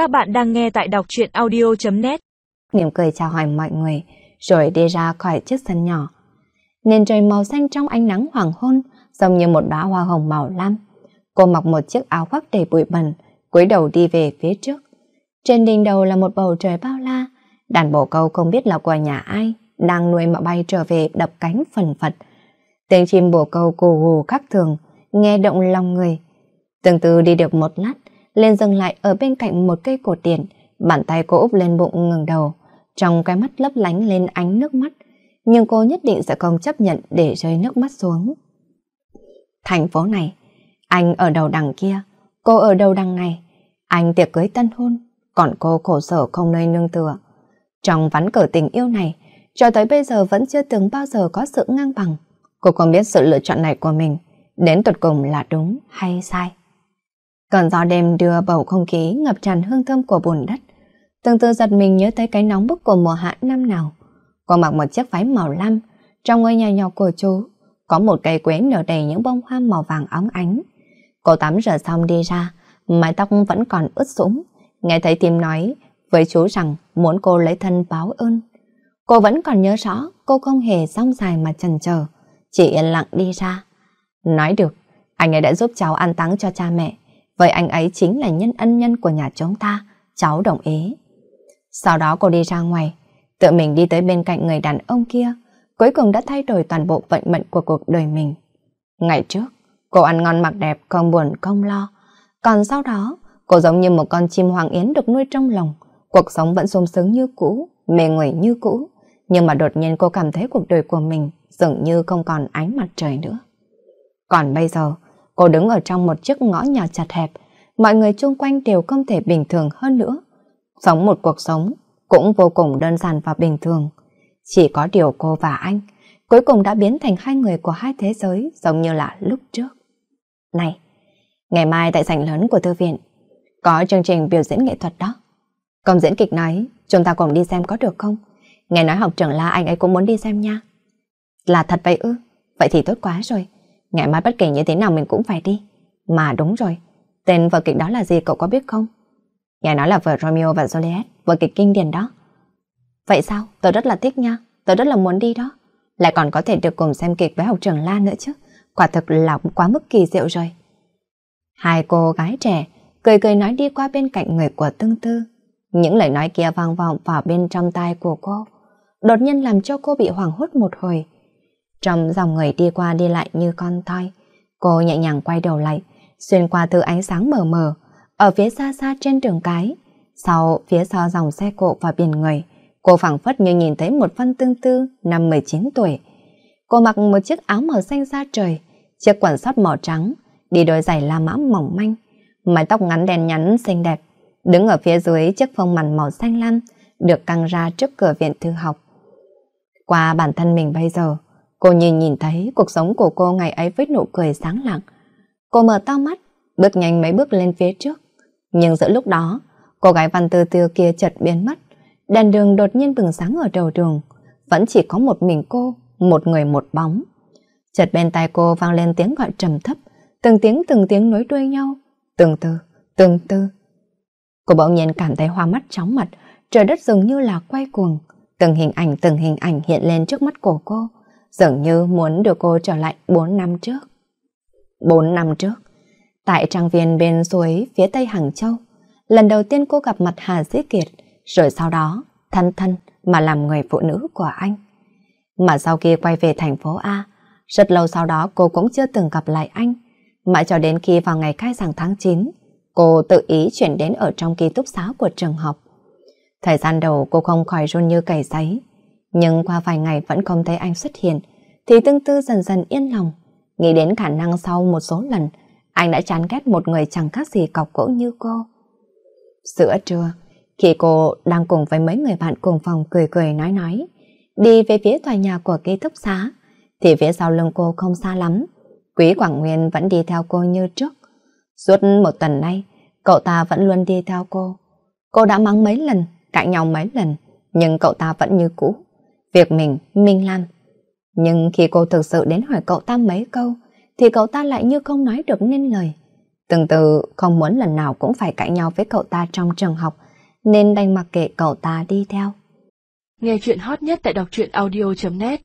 Các bạn đang nghe tại đọc truyện audio.net niềm cười chào hỏi mọi người, rồi đi ra khỏi chiếc sân nhỏ. Nền trời màu xanh trong ánh nắng hoàng hôn, giống như một đóa hoa hồng màu lam. Cô mặc một chiếc áo khoác đầy bụi bẩn, cúi đầu đi về phía trước. Trên đỉnh đầu là một bầu trời bao la, đàn bồ câu không biết là của nhà ai, đang nuôi mà bay trở về đập cánh phần phật. Tiếng chim bồ câu cù gù khắc thường, nghe động lòng người. Từng từ đi được một lát, lên dừng lại ở bên cạnh một cây cột tiền, bàn tay cô úp lên bụng ngừng đầu, trong cái mắt lấp lánh lên ánh nước mắt, nhưng cô nhất định sẽ không chấp nhận để rơi nước mắt xuống. Thành phố này, anh ở đầu đằng kia, cô ở đầu đằng này, anh tiệc cưới tân hôn, còn cô khổ sở không nơi nương tựa. Trong ván cờ tình yêu này, cho tới bây giờ vẫn chưa từng bao giờ có sự ngang bằng. Cô không biết sự lựa chọn này của mình đến tột cùng là đúng hay sai. Cơn gió đêm đưa bầu không khí ngập tràn hương thơm của bùn đất. Từng từ giật mình nhớ tới cái nóng bức của mùa hạ năm nào. Cô mặc một chiếc váy màu lam, trong ngôi nhà nhỏ của chú, có một cây quế nở đầy những bông hoa màu vàng óng ánh. Cô tắm rửa xong đi ra, mái tóc vẫn còn ướt sũng. Nghe thấy tim nói với chú rằng muốn cô lấy thân báo ơn. Cô vẫn còn nhớ rõ cô không hề song dài mà chần chờ, chỉ yên lặng đi ra. Nói được, anh ấy đã giúp cháu an táng cho cha mẹ. Vậy anh ấy chính là nhân ân nhân của nhà chúng ta, cháu đồng ý. Sau đó cô đi ra ngoài, tự mình đi tới bên cạnh người đàn ông kia, cuối cùng đã thay đổi toàn bộ vận mệnh của cuộc đời mình. Ngày trước, cô ăn ngon mặc đẹp, không buồn không lo. Còn sau đó, cô giống như một con chim hoàng yến được nuôi trong lòng. Cuộc sống vẫn sung sướng như cũ, mê người như cũ. Nhưng mà đột nhiên cô cảm thấy cuộc đời của mình dường như không còn ánh mặt trời nữa. Còn bây giờ, cô đứng ở trong một chiếc ngõ nhỏ chặt hẹp, mọi người chung quanh đều không thể bình thường hơn nữa. Sống một cuộc sống cũng vô cùng đơn giản và bình thường. Chỉ có điều cô và anh cuối cùng đã biến thành hai người của hai thế giới giống như là lúc trước. Này, ngày mai tại sảnh lớn của thư viện có chương trình biểu diễn nghệ thuật đó. Công diễn kịch nói chúng ta cùng đi xem có được không? Nghe nói học trưởng La anh ấy cũng muốn đi xem nha. Là thật vậy ư? Vậy thì tốt quá rồi. Ngày mai bất kể như thế nào mình cũng phải đi. Mà đúng rồi, tên vở kịch đó là gì cậu có biết không? Nghe nói là vở Romeo và Juliet, vở kịch kinh điển đó. Vậy sao? Tôi rất là thích nha, tôi rất là muốn đi đó. Lại còn có thể được cùng xem kịch với học trưởng La nữa chứ. Quả thực là quá mức kỳ diệu rồi. Hai cô gái trẻ cười cười nói đi qua bên cạnh người của Tương Tư. Những lời nói kia vang vọng vào bên trong tai của cô. Đột nhiên làm cho cô bị hoảng hốt một hồi. Trong dòng người đi qua đi lại như con thoi, cô nhẹ nhàng quay đầu lại, xuyên qua thứ ánh sáng mờ mờ, ở phía xa xa trên đường cái. Sau phía sau dòng xe cộ và biển người, cô phảng phất như nhìn thấy một văn tương tư năm 19 tuổi. Cô mặc một chiếc áo màu xanh da trời, chiếc quần sót màu trắng, đi đôi giày la mã mỏng manh, mái tóc ngắn đen nhắn xinh đẹp, đứng ở phía dưới chiếc phông màn màu xanh lam được căng ra trước cửa viện thư học. Qua bản thân mình bây giờ, Cô nhìn nhìn thấy cuộc sống của cô ngày ấy với nụ cười sáng lặng. Cô mở to mắt, bước nhanh mấy bước lên phía trước. Nhưng giữa lúc đó, cô gái văn tư tư kia chợt biến mất. Đèn đường đột nhiên bừng sáng ở đầu đường. Vẫn chỉ có một mình cô, một người một bóng. Chợt bên tai cô vang lên tiếng gọi trầm thấp, từng tiếng từng tiếng nối đuôi nhau, từng từ, từng từ. Cô bỗng nhiên cảm thấy hoa mắt chóng mặt, trời đất dường như là quay cuồng. Từng hình ảnh từng hình ảnh hiện lên trước mắt của cô dường như muốn đưa cô trở lại 4 năm trước. 4 năm trước, tại trang viên bên suối phía tây Hàng Châu, lần đầu tiên cô gặp mặt Hà Dĩ Kiệt, rồi sau đó thân thân mà làm người phụ nữ của anh. Mà sau khi quay về thành phố A, rất lâu sau đó cô cũng chưa từng gặp lại anh, mãi cho đến khi vào ngày khai giảng tháng 9, cô tự ý chuyển đến ở trong ký túc xá của trường học. Thời gian đầu cô không khỏi run như cầy giấy, nhưng qua vài ngày vẫn không thấy anh xuất hiện, thì tương tư dần dần yên lòng. Nghĩ đến khả năng sau một số lần, anh đã chán ghét một người chẳng khác gì cọc cỗ như cô. Giữa trưa, khi cô đang cùng với mấy người bạn cùng phòng cười cười nói nói, đi về phía tòa nhà của ký túc xá, thì phía sau lưng cô không xa lắm. Quý Quảng Nguyên vẫn đi theo cô như trước. Suốt một tuần nay, cậu ta vẫn luôn đi theo cô. Cô đã mắng mấy lần, cãi nhau mấy lần, nhưng cậu ta vẫn như cũ. Việc mình, mình làm. Nhưng khi cô thực sự đến hỏi cậu ta mấy câu, thì cậu ta lại như không nói được nên lời. Từng từ không muốn lần nào cũng phải cãi nhau với cậu ta trong trường học, nên đành mặc kệ cậu ta đi theo. Nghe chuyện hot nhất tại đọc truyện audio.net